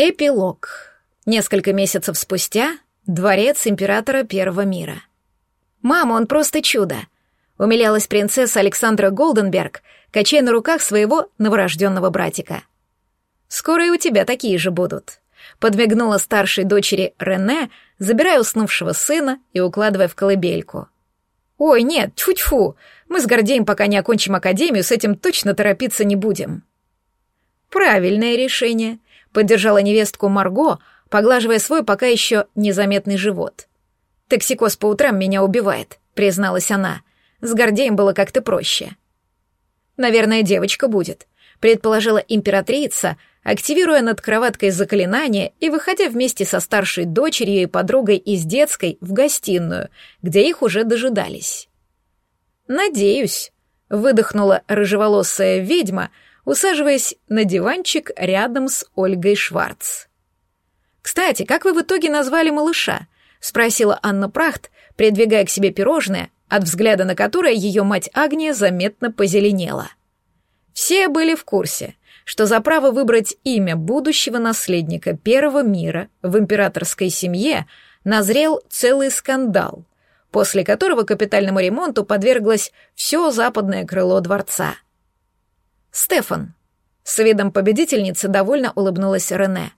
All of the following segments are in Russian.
Эпилог. Несколько месяцев спустя дворец императора Первого мира. «Мама, он просто чудо!» — умилялась принцесса Александра Голденберг, качая на руках своего новорожденного братика. «Скоро и у тебя такие же будут», — подмигнула старшей дочери Рене, забирая уснувшего сына и укладывая в колыбельку. «Ой, нет, тьфу-тьфу, мы с Гордеем, пока не окончим академию, с этим точно торопиться не будем». «Правильное решение», Поддержала невестку Марго, поглаживая свой пока еще незаметный живот. «Токсикоз по утрам меня убивает», — призналась она. «С Гордеем было как-то проще». «Наверное, девочка будет», — предположила императрица, активируя над кроваткой заклинание и выходя вместе со старшей дочерью и подругой из детской в гостиную, где их уже дожидались. «Надеюсь», — выдохнула рыжеволосая ведьма, — усаживаясь на диванчик рядом с Ольгой Шварц. «Кстати, как вы в итоге назвали малыша?» — спросила Анна Прахт, придвигая к себе пирожное, от взгляда на которое ее мать Агния заметно позеленела. Все были в курсе, что за право выбрать имя будущего наследника Первого мира в императорской семье назрел целый скандал, после которого капитальному ремонту подверглось все западное крыло дворца — «Стефан». С видом победительницы довольно улыбнулась Рене.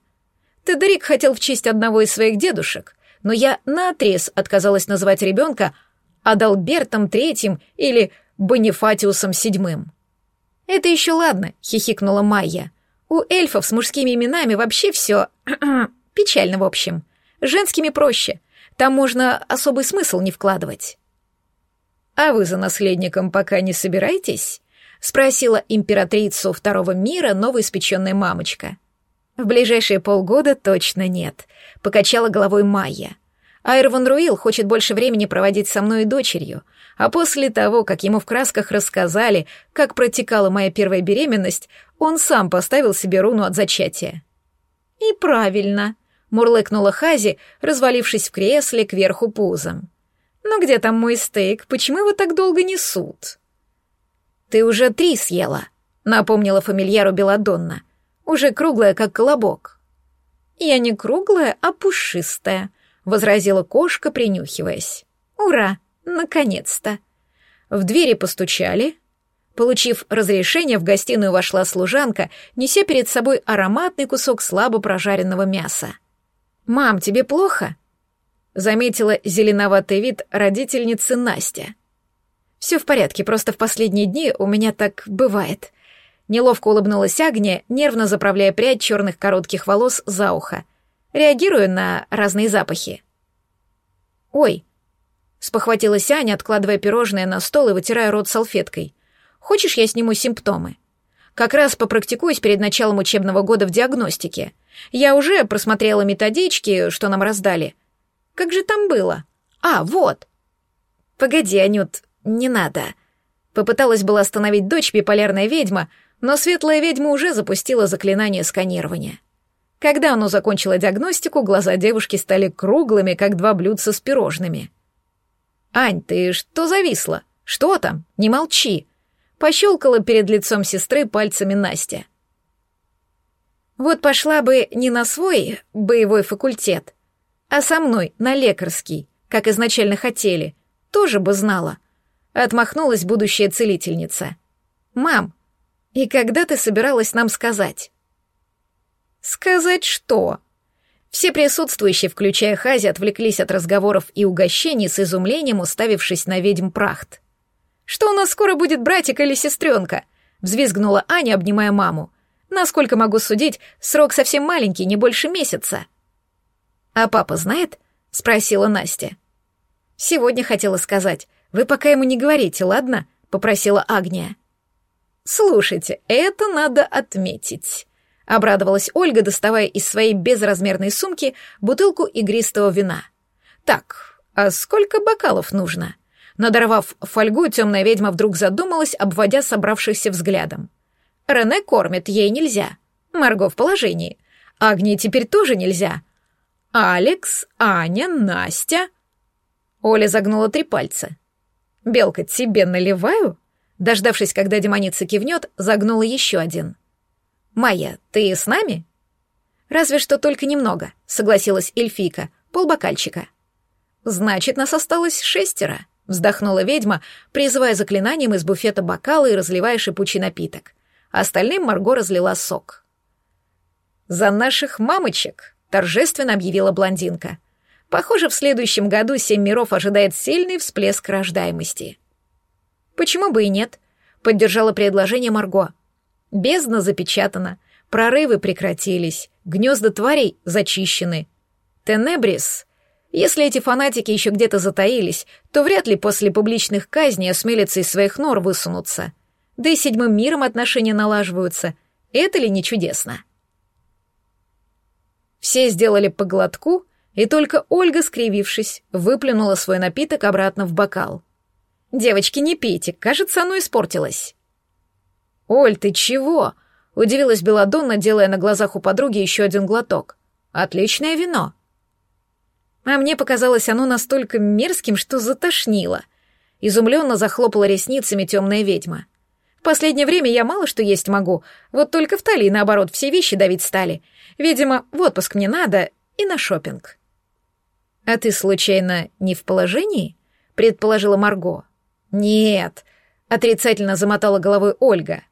«Тедерик хотел в честь одного из своих дедушек, но я наотрез отказалась называть ребенка Адалбертом Третьим или Бонифатиусом Седьмым». «Это еще ладно», — хихикнула Майя. «У эльфов с мужскими именами вообще все печально, в общем. Женскими проще. Там можно особый смысл не вкладывать». «А вы за наследником пока не собираетесь?» — спросила императрицу второго мира новоиспеченная мамочка. «В ближайшие полгода точно нет», — покачала головой Майя. «Айрван Руил хочет больше времени проводить со мной и дочерью, а после того, как ему в красках рассказали, как протекала моя первая беременность, он сам поставил себе руну от зачатия». «И правильно», — мурлыкнула Хази, развалившись в кресле кверху пузом. «Но где там мой стейк? Почему его так долго несут?» «Ты уже три съела», — напомнила фамильяру Беладонна. «Уже круглая, как колобок». «Я не круглая, а пушистая», — возразила кошка, принюхиваясь. «Ура! Наконец-то!» В двери постучали. Получив разрешение, в гостиную вошла служанка, неся перед собой ароматный кусок слабо прожаренного мяса. «Мам, тебе плохо?» — заметила зеленоватый вид родительницы Настя. Все в порядке, просто в последние дни у меня так бывает. Неловко улыбнулась Агния, нервно заправляя прядь черных коротких волос за ухо. Реагирую на разные запахи. «Ой», — спохватилась Аня, откладывая пирожное на стол и вытирая рот салфеткой. «Хочешь, я сниму симптомы?» Как раз попрактикуюсь перед началом учебного года в диагностике. Я уже просмотрела методички, что нам раздали. Как же там было? А, вот. Погоди, Анют, «Не надо». Попыталась была остановить дочь биполярная ведьма, но светлая ведьма уже запустила заклинание сканирования. Когда оно закончило диагностику, глаза девушки стали круглыми, как два блюдца с пирожными. «Ань, ты что зависла? Что там? Не молчи!» Пощелкала перед лицом сестры пальцами Настя. «Вот пошла бы не на свой боевой факультет, а со мной на лекарский, как изначально хотели, тоже бы знала, Отмахнулась будущая целительница. «Мам, и когда ты собиралась нам сказать?» «Сказать что?» Все присутствующие, включая Хази, отвлеклись от разговоров и угощений с изумлением, уставившись на ведьм Прахт. «Что у нас скоро будет братик или сестренка?» — взвизгнула Аня, обнимая маму. «Насколько могу судить, срок совсем маленький, не больше месяца». «А папа знает?» — спросила Настя. «Сегодня хотела сказать. Вы пока ему не говорите, ладно?» — попросила Агния. «Слушайте, это надо отметить», — обрадовалась Ольга, доставая из своей безразмерной сумки бутылку игристого вина. «Так, а сколько бокалов нужно?» Надорвав фольгу, темная ведьма вдруг задумалась, обводя собравшихся взглядом. «Рене кормит, ей нельзя. Марго в положении. Агнии теперь тоже нельзя. Алекс, Аня, Настя...» Оля загнула три пальца. «Белка, тебе наливаю?» Дождавшись, когда демоница кивнет, загнула еще один. «Майя, ты с нами?» Разве что только немного, согласилась эльфийка, полбокальчика. Значит, нас осталось шестеро, вздохнула ведьма, призывая заклинанием из буфета бокалы и разливая шипучий напиток. Остальным Марго разлила сок. «За наших мамочек!» — торжественно объявила блондинка. «Похоже, в следующем году семь миров ожидает сильный всплеск рождаемости». «Почему бы и нет?» — поддержала предложение Марго. «Бездна запечатана, прорывы прекратились, гнезда тварей зачищены. Тенебрис если эти фанатики еще где-то затаились, то вряд ли после публичных казней осмелятся из своих нор высунуться. Да и седьмым миром отношения налаживаются. Это ли не чудесно? Все сделали по глотку, и только Ольга, скривившись, выплюнула свой напиток обратно в бокал. «Девочки, не пейте, кажется, оно испортилось». «Оль, ты чего?» — удивилась Беладонна, делая на глазах у подруги еще один глоток. «Отличное вино». А мне показалось оно настолько мерзким, что затошнило. Изумленно захлопала ресницами темная ведьма. В последнее время я мало что есть могу, вот только в талии, наоборот, все вещи давить стали. Видимо, в отпуск мне надо и на шопинг. «А ты, случайно, не в положении?» — предположила Марго. «Нет», — отрицательно замотала головой Ольга.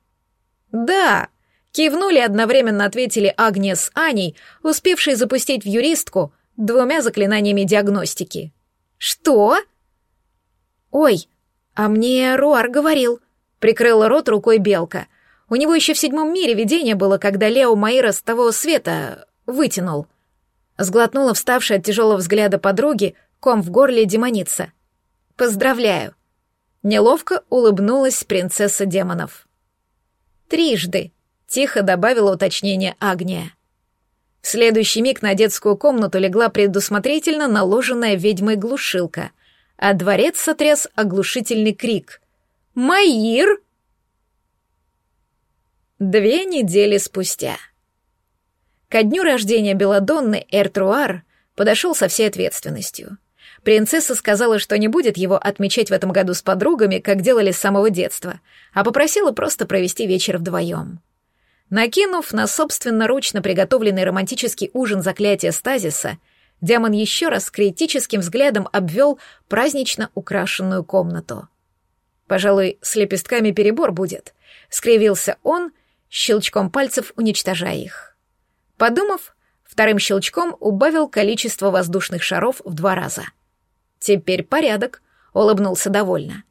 «Да», — кивнули одновременно ответили Агния с Аней, успевшие запустить в юристку двумя заклинаниями диагностики. «Что?» «Ой, а мне Руар говорил», — прикрыла рот рукой Белка. «У него еще в седьмом мире видение было, когда Лео Маира с того света вытянул». Сглотнула вставшая от тяжелого взгляда подруги ком в горле демоница. «Поздравляю!» Неловко улыбнулась принцесса демонов. «Трижды», — тихо добавила уточнение Агния. В следующий миг на детскую комнату легла предусмотрительно наложенная ведьмой глушилка, а дворец сотряс оглушительный крик. «Маир!» Две недели спустя. Ко дню рождения Беладонны Эртруар подошел со всей ответственностью. Принцесса сказала, что не будет его отмечать в этом году с подругами, как делали с самого детства, а попросила просто провести вечер вдвоем. Накинув на собственноручно приготовленный романтический ужин заклятия стазиса, демон еще раз критическим взглядом обвел празднично украшенную комнату. «Пожалуй, с лепестками перебор будет», — скривился он, щелчком пальцев уничтожая их. Подумав, вторым щелчком убавил количество воздушных шаров в два раза. «Теперь порядок», — улыбнулся довольно.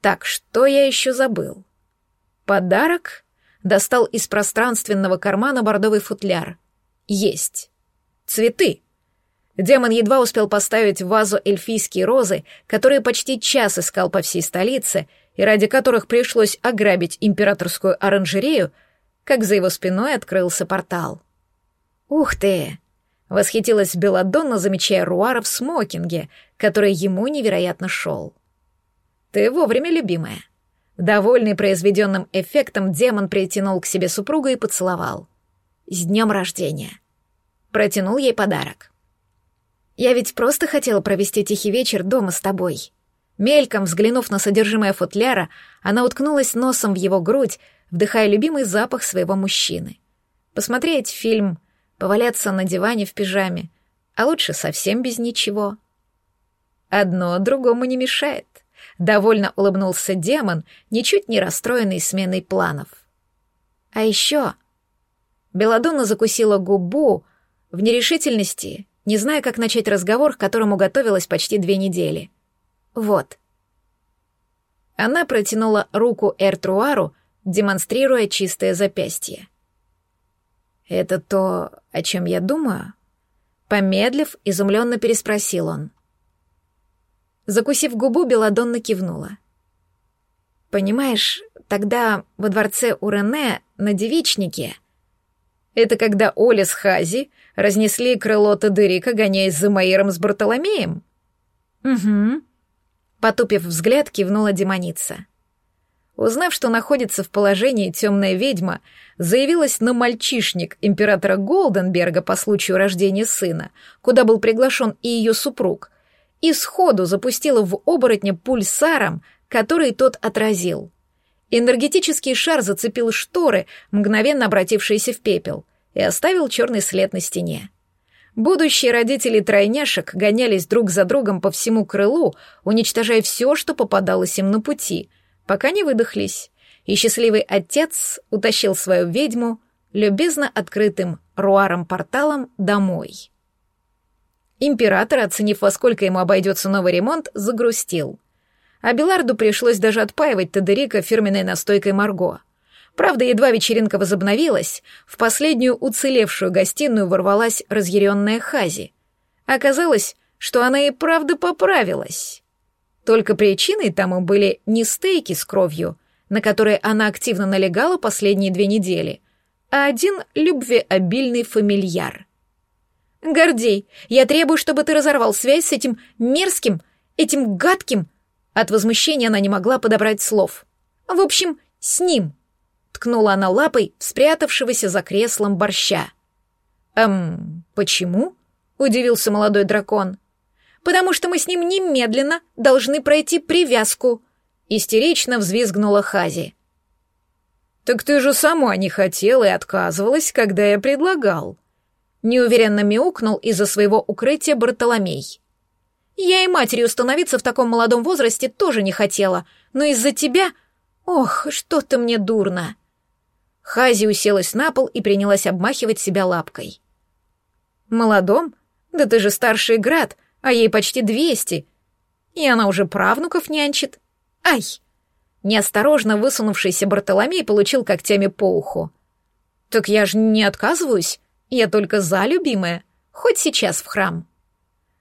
«Так, что я еще забыл?» «Подарок?» достал из пространственного кармана бордовый футляр. Есть. Цветы. Демон едва успел поставить в вазу эльфийские розы, которые почти час искал по всей столице и ради которых пришлось ограбить императорскую оранжерею, как за его спиной открылся портал. «Ух ты!» — восхитилась Беладонна, замечая Руара в смокинге, который ему невероятно шел. «Ты вовремя, любимая. Довольный произведенным эффектом, демон притянул к себе супругу и поцеловал. «С днем рождения!» Протянул ей подарок. «Я ведь просто хотела провести тихий вечер дома с тобой». Мельком взглянув на содержимое футляра, она уткнулась носом в его грудь, вдыхая любимый запах своего мужчины. Посмотреть фильм, поваляться на диване в пижаме, а лучше совсем без ничего. Одно другому не мешает. Довольно улыбнулся демон, ничуть не расстроенный сменой планов. А еще... Беладонна закусила губу в нерешительности, не зная, как начать разговор, к которому готовилась почти две недели. Вот. Она протянула руку Эртруару, демонстрируя чистое запястье. «Это то, о чем я думаю?» Помедлив, изумленно переспросил он. Закусив губу, Беладонна кивнула. «Понимаешь, тогда во дворце у Рене на девичнике...» Это когда Оля с Хази разнесли крыло Тадырика, гоняясь за Маиром с Бартоломеем? «Угу», — потупив взгляд, кивнула демоница. Узнав, что находится в положении темная ведьма, заявилась на мальчишник императора Голденберга по случаю рождения сына, куда был приглашен и ее супруг, и сходу запустила в оборотня пульсаром, который тот отразил. Энергетический шар зацепил шторы, мгновенно обратившиеся в пепел, и оставил черный след на стене. Будущие родители тройняшек гонялись друг за другом по всему крылу, уничтожая все, что попадалось им на пути, пока не выдохлись, и счастливый отец утащил свою ведьму любезно открытым руаром-порталом домой. Император, оценив, во сколько ему обойдется новый ремонт, загрустил. А Беларду пришлось даже отпаивать Тедерика фирменной настойкой Марго. Правда, едва вечеринка возобновилась, в последнюю уцелевшую гостиную ворвалась разъяренная Хази. Оказалось, что она и правда поправилась. Только причиной тому были не стейки с кровью, на которые она активно налегала последние две недели, а один любвеобильный фамильяр. «Гордей, я требую, чтобы ты разорвал связь с этим мерзким, этим гадким...» От возмущения она не могла подобрать слов. «В общем, с ним!» Ткнула она лапой в спрятавшегося за креслом борща. «Эм, почему?» — удивился молодой дракон. «Потому что мы с ним немедленно должны пройти привязку», — истерично взвизгнула Хази. «Так ты же сама не хотела и отказывалась, когда я предлагал», неуверенно мяукнул из-за своего укрытия Бартоломей. Я и матерью становиться в таком молодом возрасте тоже не хотела, но из-за тебя... Ох, что-то мне дурно. Хази уселась на пол и принялась обмахивать себя лапкой. «Молодом? Да ты же старший град, а ей почти двести. И она уже правнуков нянчит. Ай!» Неосторожно высунувшийся Бартоломей получил когтями по уху. «Так я же не отказываюсь. Я только за, любимая. Хоть сейчас в храм».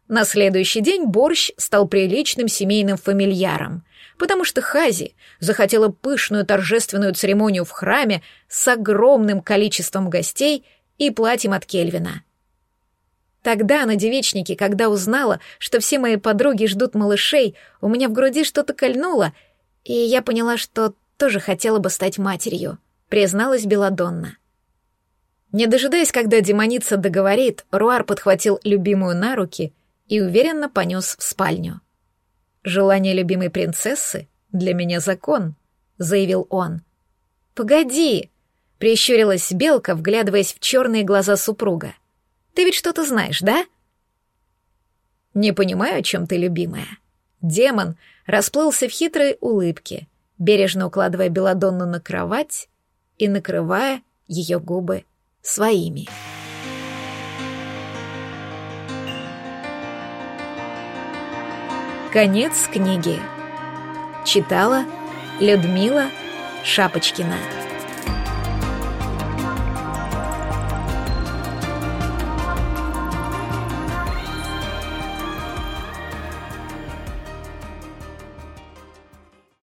На следующий день борщ стал приличным семейным фамильяром, потому что Хази захотела пышную торжественную церемонию в храме с огромным количеством гостей и платьем от Кельвина. Тогда на девичнике, когда узнала, что все мои подруги ждут малышей, у меня в груди что-то кольнуло, и я поняла, что тоже хотела бы стать матерью, призналась Беладонна. Не дожидаясь, когда демоница договорит, Руар подхватил любимую на руки и уверенно понес в спальню. «Желание любимой принцессы для меня закон», — заявил он. «Погоди!» — прищурилась Белка, вглядываясь в черные глаза супруга. «Ты ведь что-то знаешь, да?» «Не понимаю, о чем ты, любимая». Демон расплылся в хитрой улыбке, бережно укладывая Беладонну на кровать и накрывая ее губы своими. Конец книги. Читала Людмила Шапочкина.